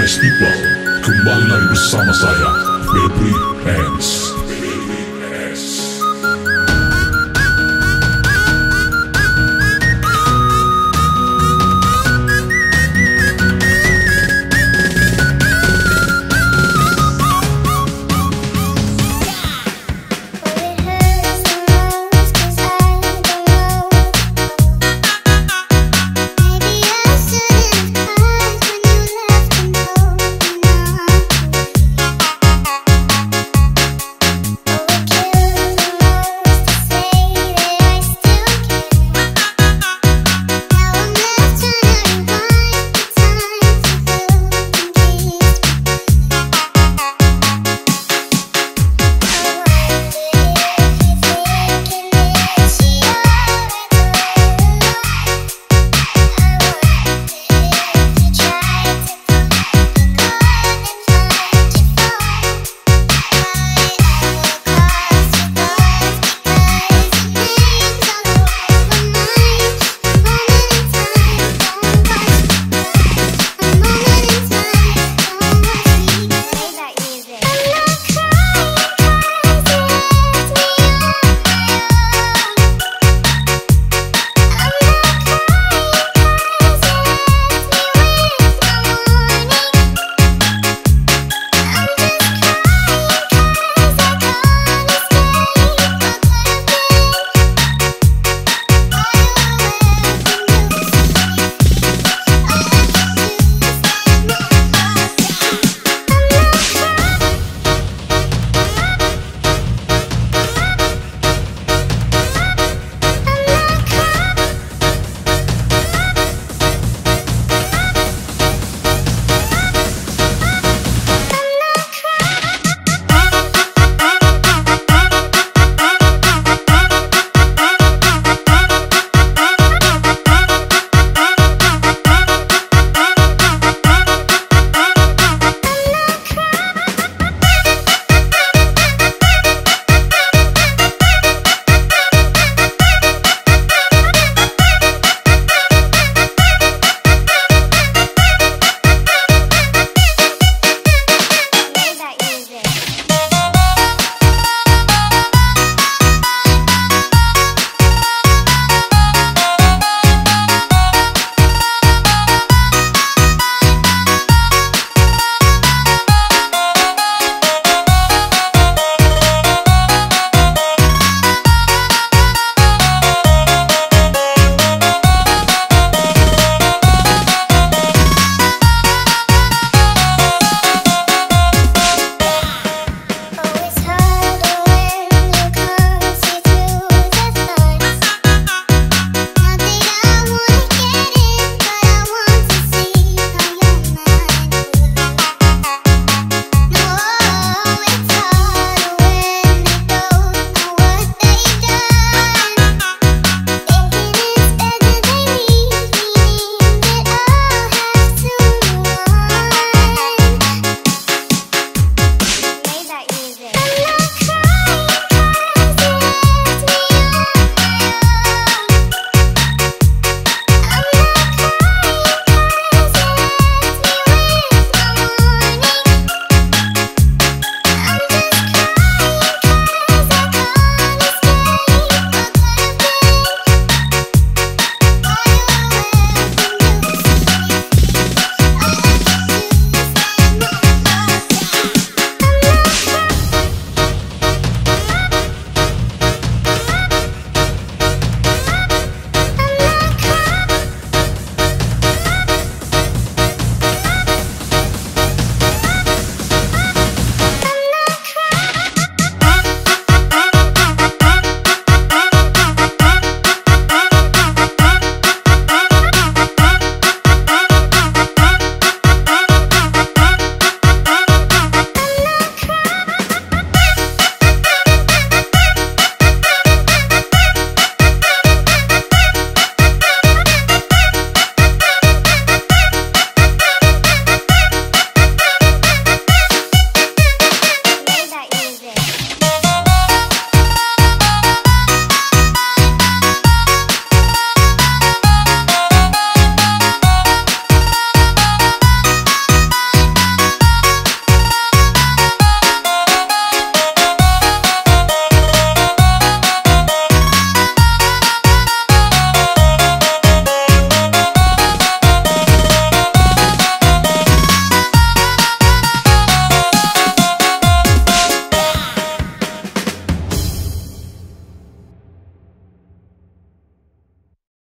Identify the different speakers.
Speaker 1: Festival. Kembali lagi bersama saya Febri Hands